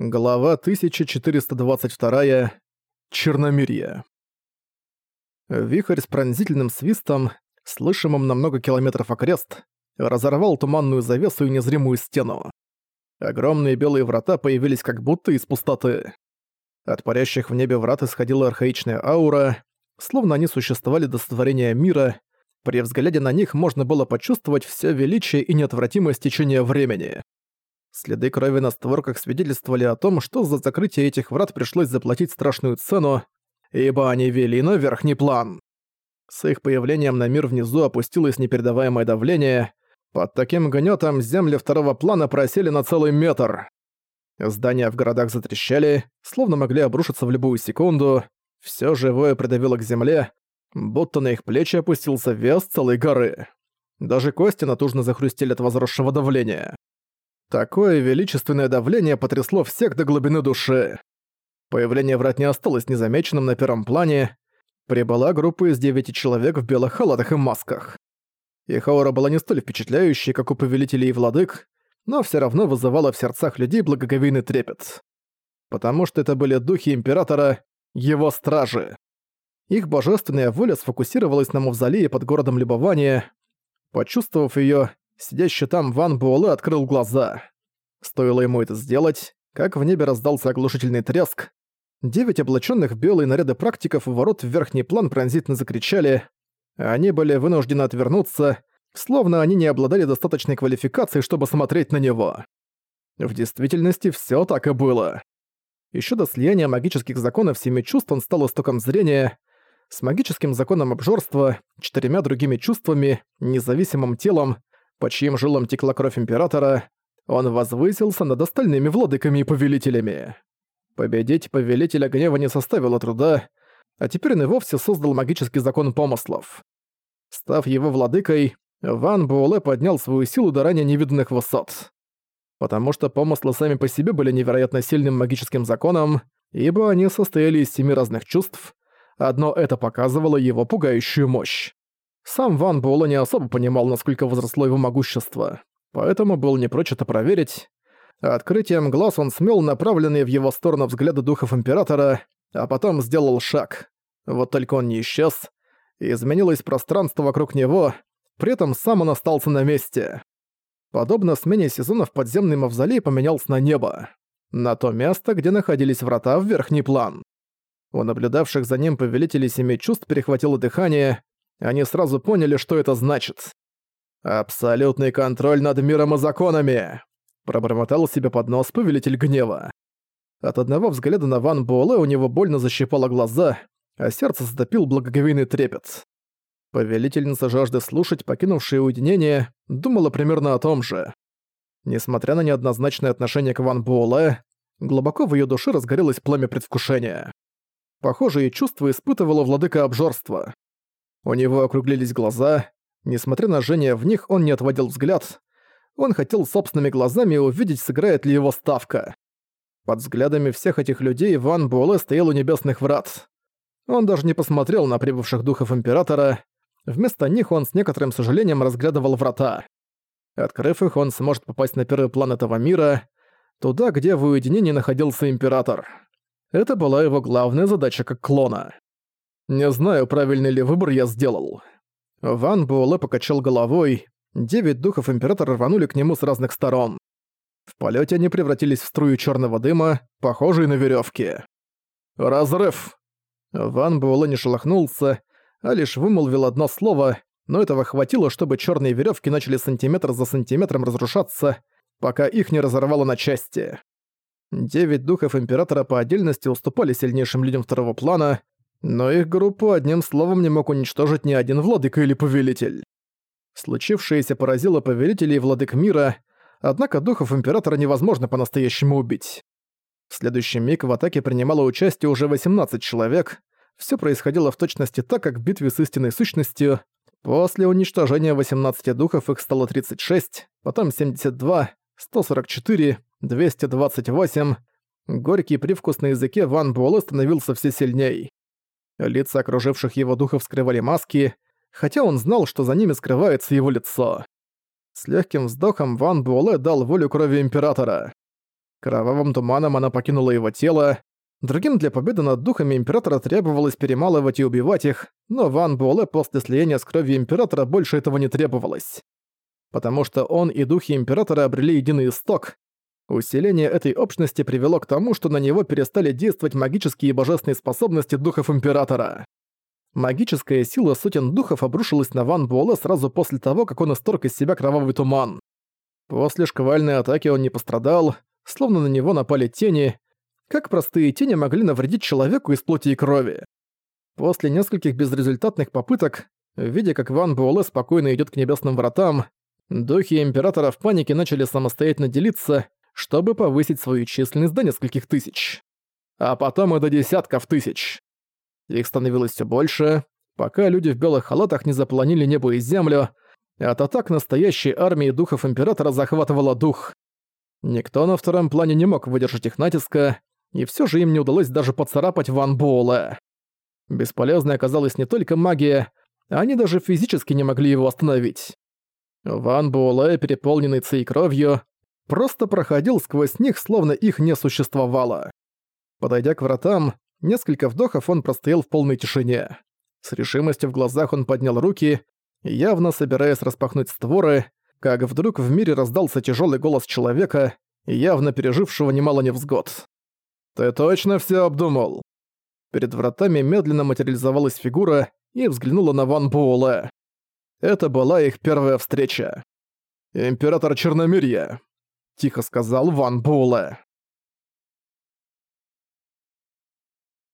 Глава 1422. Черномирье. Вихрь с пронзительным свистом, слышимым на много километров окрест, разорвал туманную завесу и незримую стену. Огромные белые врата появились как будто из пустоты. От парящих в небе врат исходила архаичная аура, словно они существовали до сотворения мира, при взгляде на них можно было почувствовать все величие и неотвратимость течения времени. Следы крови на створках свидетельствовали о том, что за закрытие этих врат пришлось заплатить страшную цену, ибо они вели на верхний план. С их появлением на мир внизу опустилось непередаваемое давление, под таким гнетом земли второго плана просели на целый метр. Здания в городах затрещали, словно могли обрушиться в любую секунду, все живое придавило к земле, будто на их плечи опустился вес целой горы. Даже кости натужно захрустели от возросшего давления. Такое величественное давление потрясло всех до глубины души. Появление врат не осталось незамеченным на первом плане. Прибыла группа из девяти человек в белых халатах и масках. Их аура была не столь впечатляющей, как у повелителей и владык, но все равно вызывала в сердцах людей благоговейный трепет. Потому что это были духи Императора, его стражи. Их божественная воля сфокусировалась на мавзолее под городом Любования. Почувствовав ее, Сидящий там Ван Буэлэ открыл глаза. Стоило ему это сделать, как в небе раздался оглушительный треск. Девять облаченных в белые наряды практиков у ворот в верхний план пронзительно закричали. Они были вынуждены отвернуться, словно они не обладали достаточной квалификацией, чтобы смотреть на него. В действительности все так и было. Еще до слияния магических законов семи чувств он стал истоком зрения, с магическим законом обжорства, четырьмя другими чувствами, независимым телом, по чьим жилам текла кровь Императора, он возвысился над остальными владыками и повелителями. Победить Повелителя Гнева не составило труда, а теперь он и вовсе создал магический закон помыслов. Став его владыкой, Ван Буэлэ поднял свою силу до ранее невиданных высот. Потому что помыслы сами по себе были невероятно сильным магическим законом, ибо они состояли из семи разных чувств, одно это показывало его пугающую мощь. Сам Ван Буэлэ не особо понимал, насколько возросло его могущество, поэтому был не прочь это проверить. Открытием глаз он смел направленные в его сторону взгляды духов Императора, а потом сделал шаг. Вот только он не исчез. Изменилось пространство вокруг него, при этом сам он остался на месте. Подобно смене сезонов подземный мавзолей поменялся на небо. На то место, где находились врата в верхний план. У наблюдавших за ним повелителей семи чувств перехватило дыхание, они сразу поняли, что это значит. «Абсолютный контроль над миром и законами!» Пробормотал себе под нос повелитель гнева. От одного взгляда на Ван Буэлэ у него больно защипало глаза, а сердце затопил благоговейный трепет. Повелительница жажды слушать, покинувшая уединение, думала примерно о том же. Несмотря на неоднозначное отношение к Ван Буэлэ, глубоко в ее душе разгорелось пламя предвкушения. Похожие чувства испытывала владыка обжорства. У него округлились глаза. Несмотря на жжение в них, он не отводил взгляд. Он хотел собственными глазами увидеть, сыграет ли его ставка. Под взглядами всех этих людей Ван Буэлэ стоял у небесных врат. Он даже не посмотрел на прибывших духов Императора. Вместо них он с некоторым сожалением разглядывал врата. Открыв их, он сможет попасть на первый план этого мира, туда, где в уединении находился Император. Это была его главная задача как клона. Не знаю, правильный ли выбор я сделал. Ван Буэлэ покачал головой. Девять духов Императора рванули к нему с разных сторон. В полете они превратились в струю черного дыма, похожие на веревки. «Разрыв!» Ван Буэлэ не шелохнулся, а лишь вымолвил одно слово, но этого хватило, чтобы черные веревки начали сантиметр за сантиметром разрушаться, пока их не разорвало на части. Девять духов Императора по отдельности уступали сильнейшим людям второго плана, но их группу одним словом не мог уничтожить ни один владыка или повелитель. Случившееся поразило повелителей и владык мира, однако духов Императора невозможно по-настоящему убить. В следующий миг в атаке принимало участие уже 18 человек. Все происходило в точности так, как в битве с истинной сущностью. После уничтожения 18 духов их стало 36, потом 72, 144, 228. Горький привкус на языке Ван Буэлэ становился все сильней. Лица окруживших его духов скрывали маски, хотя он знал, что за ними скрывается его лицо. С легким вздохом Ван Буэлэ дал волю крови Императора. Кровавым туманом она покинула его тело. Другим для победы над духами Императора требовалось перемалывать и убивать их, но Ван Буэлэ после слияния с кровью Императора больше этого не требовалось. Потому что он и духи Императора обрели единый исток. Усиление этой общности привело к тому, что на него перестали действовать магические и божественные способности духов Императора. Магическая сила сотен духов обрушилась на Ван Буэлэ сразу после того, как он исторг из себя кровавый туман. После шквальной атаки он не пострадал, словно на него напали тени, как простые тени могли навредить человеку из плоти и крови. После нескольких безрезультатных попыток, видя как Ван Буэлэ спокойно идет к небесным вратам, духи Императора в панике начали самостоятельно делиться, чтобы повысить свою численность до нескольких тысяч. А потом и до десятков тысяч. Их становилось все больше, пока люди в белых халатах не заполонили небо и землю, от атак настоящей армии духов Императора захватывала дух. Никто на втором плане не мог выдержать их натиска, и все же им не удалось даже поцарапать Ван Буэлла. Бесполезной оказалась не только магия, они даже физически не могли его остановить. Ван Буэлэ, переполненный цей кровью, просто проходил сквозь них, словно их не существовало. Подойдя к вратам, несколько вдохов он простоял в полной тишине. С решимостью в глазах он поднял руки, явно собираясь распахнуть створы, как вдруг в мире раздался тяжелый голос человека, явно пережившего немало невзгод. «Ты точно все обдумал?» Перед вратами медленно материализовалась фигура и взглянула на Ван Буэлэ. Это была их первая встреча. «Император Черномирья», — тихо сказал Ван Буэлэ.